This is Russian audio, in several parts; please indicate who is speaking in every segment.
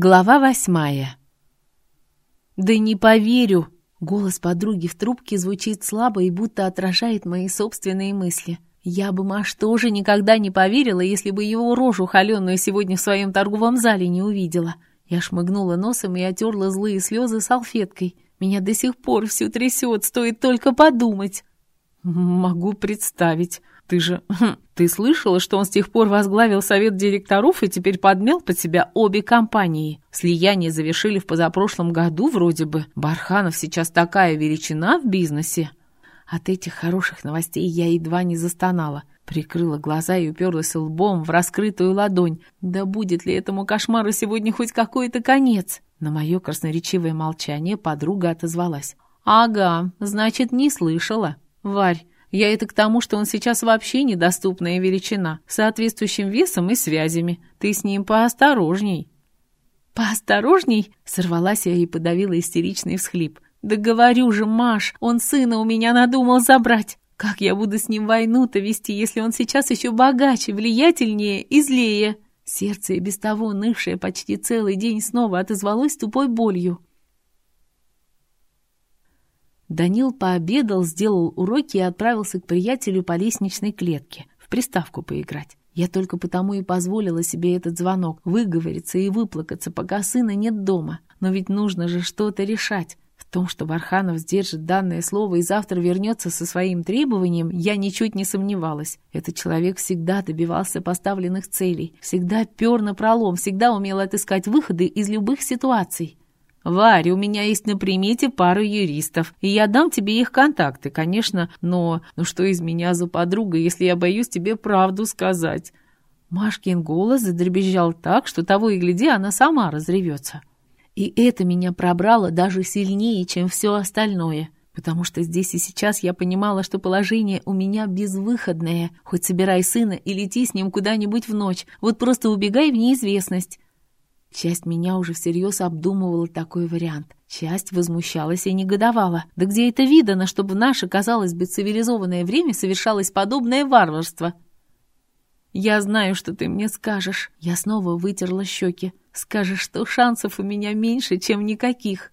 Speaker 1: Глава восьмая. «Да не поверю!» Голос подруги в трубке звучит слабо и будто отражает мои собственные мысли. Я бы Маш тоже никогда не поверила, если бы его рожу холеную сегодня в своем торговом зале не увидела. Я шмыгнула носом и отерла злые слезы салфеткой. Меня до сих пор всю трясет, стоит только подумать. «Могу представить», ты же... Хм, ты слышала, что он с тех пор возглавил совет директоров и теперь подмял под себя обе компании? Слияние завершили в позапрошлом году вроде бы. Барханов сейчас такая величина в бизнесе. От этих хороших новостей я едва не застонала. Прикрыла глаза и уперлась лбом в раскрытую ладонь. Да будет ли этому кошмару сегодня хоть какой-то конец? На мое красноречивое молчание подруга отозвалась. «Ага, значит, не слышала. Варь, я это к тому, что он сейчас вообще недоступная величина, с соответствующим весом и связями. Ты с ним поосторожней». «Поосторожней?» — сорвалась я и подавила истеричный всхлип. «Да говорю же, Маш, он сына у меня надумал забрать. Как я буду с ним войну-то вести, если он сейчас еще богаче, влиятельнее и злее?» Сердце, и без того нывшее почти целый день, снова отозвалось тупой болью. Данил пообедал, сделал уроки и отправился к приятелю по лестничной клетке, в приставку поиграть. Я только потому и позволила себе этот звонок, выговориться и выплакаться, пока сына нет дома. Но ведь нужно же что-то решать. В том, что Барханов сдержит данное слово и завтра вернется со своим требованием, я ничуть не сомневалась. Этот человек всегда добивался поставленных целей, всегда пер на пролом, всегда умел отыскать выходы из любых ситуаций. «Варя, у меня есть на примете пару юристов, и я дам тебе их контакты, конечно, но... Ну что из меня за подруга, если я боюсь тебе правду сказать?» Машкин голос задребезжал так, что того и гляди, она сама разревется. И это меня пробрало даже сильнее, чем все остальное, потому что здесь и сейчас я понимала, что положение у меня безвыходное. Хоть собирай сына и лети с ним куда-нибудь в ночь, вот просто убегай в неизвестность. Часть меня уже всерьез обдумывала такой вариант. Часть возмущалась и негодовала. Да где это видано, чтобы в наше, казалось бы, цивилизованное время совершалось подобное варварство? «Я знаю, что ты мне скажешь». Я снова вытерла щеки. «Скажешь, что шансов у меня меньше, чем никаких».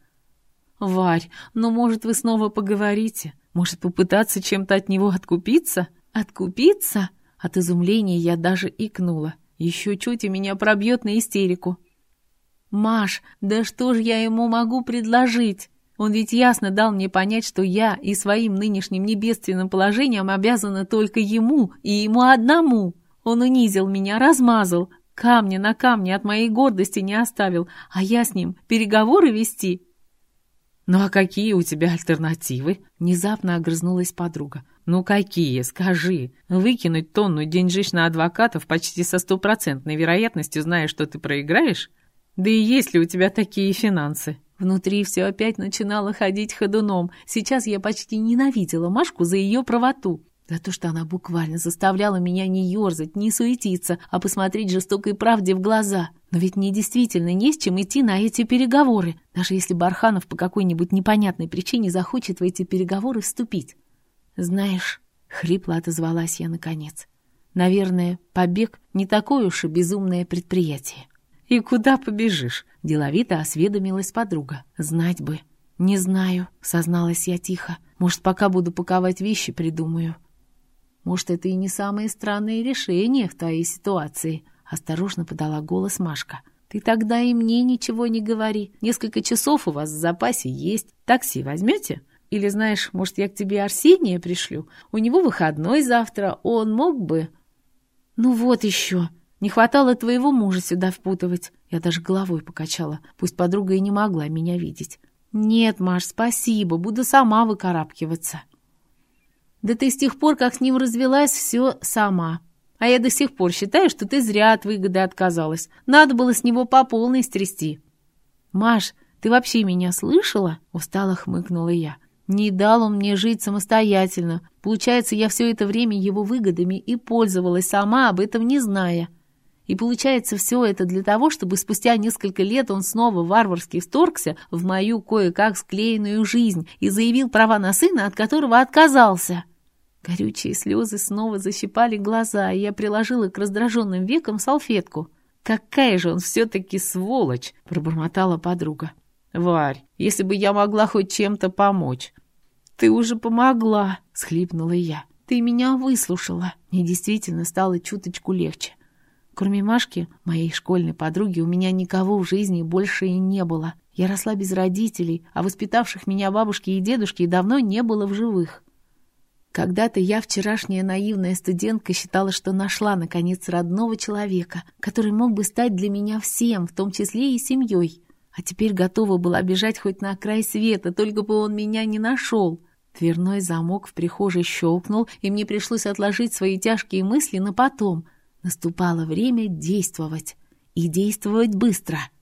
Speaker 1: «Варь, ну, может, вы снова поговорите? Может, попытаться чем-то от него откупиться?» «Откупиться?» От изумления я даже икнула. Еще чуть и меня пробьет на истерику. «Маш, да что ж я ему могу предложить? Он ведь ясно дал мне понять, что я и своим нынешним небедственным положением обязана только ему и ему одному. Он унизил меня, размазал, камня на камне от моей гордости не оставил, а я с ним переговоры вести». «Ну а какие у тебя альтернативы?» Внезапно огрызнулась подруга. «Ну какие? Скажи. Выкинуть тонну деньжищ на адвокатов почти со стопроцентной вероятностью, зная, что ты проиграешь? Да и есть ли у тебя такие финансы? Внутри все опять начинало ходить ходуном. Сейчас я почти ненавидела Машку за ее правоту. За то, что она буквально заставляла меня не ерзать, не суетиться, а посмотреть жестокой правде в глаза. Но ведь мне действительно не с чем идти на эти переговоры, даже если Барханов по какой-нибудь непонятной причине захочет в эти переговоры вступить. «Знаешь», — хрипло отозвалась я наконец, — «наверное, побег не такое уж и безумное предприятие». «И куда побежишь?» — деловито осведомилась подруга. «Знать бы». «Не знаю», — созналась я тихо. «Может, пока буду паковать вещи, придумаю». «Может, это и не самое странное решение в твоей ситуации», — осторожно подала голос Машка. «Ты тогда и мне ничего не говори. Несколько часов у вас в запасе есть. Такси возьмете? Или, знаешь, может, я к тебе Арсения пришлю? У него выходной завтра, он мог бы...» «Ну вот еще», не хватало твоего мужа сюда впутывать. Я даже головой покачала, пусть подруга и не могла меня видеть. Нет, Маш, спасибо, буду сама выкарабкиваться. Да ты с тех пор, как с ним развелась, все сама. А я до сих пор считаю, что ты зря от выгоды отказалась. Надо было с него по полной стрясти. Маш, ты вообще меня слышала? Устало хмыкнула я. Не дал он мне жить самостоятельно. Получается, я все это время его выгодами и пользовалась сама, об этом не зная. И получается все это для того, чтобы спустя несколько лет он снова варварски вторгся в мою кое-как склеенную жизнь и заявил права на сына, от которого отказался. Горючие слезы снова защипали глаза, и я приложила к раздраженным векам салфетку. «Какая же он все-таки сволочь!» — пробормотала подруга. «Варь, если бы я могла хоть чем-то помочь!» «Ты уже помогла!» — схлипнула я. «Ты меня выслушала!» Мне действительно стало чуточку легче. Кроме Машки, моей школьной подруги, у меня никого в жизни больше и не было. Я росла без родителей, а воспитавших меня бабушки и дедушки давно не было в живых. Когда-то я, вчерашняя наивная студентка, считала, что нашла, наконец, родного человека, который мог бы стать для меня всем, в том числе и семьей. А теперь готова была бежать хоть на край света, только бы он меня не нашел. Дверной замок в прихожей щелкнул, и мне пришлось отложить свои тяжкие мысли на потом — Наступало время действовать. И действовать быстро —